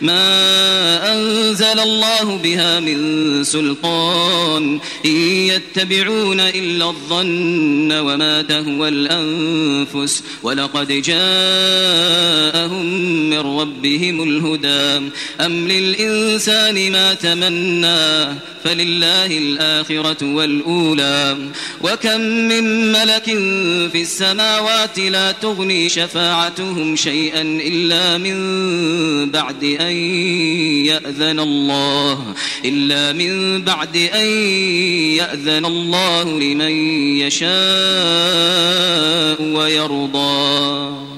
ما أنزل الله بها من سلطان إن يتبعون إلا الظن وما تهوى الأنفس ولقد جاءهم من ربهم الهدى أم للإنسان ما تمنى فلله الآخرة والأولى وكم من ملك في السماوات لا تغني شفاعتهم شيئا إلا من بعد أن يأذن الله إلا من بعد أن يأذن الله لمن يشاء ويرضى.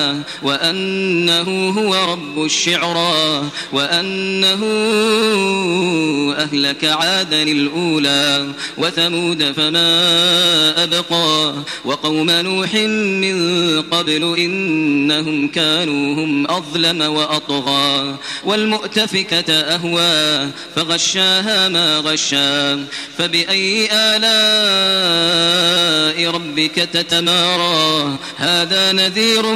وأنه هو رب الشعرى وأنه أهلك عادا الأولى وثمود فما أبقى وقوم نوح من قبل إنهم كانوا هم أظلم وأطغى والمؤتفكة أهوى فغشاها ما غشا فبأي آلاء ربك تتمارى؟ هذا نذير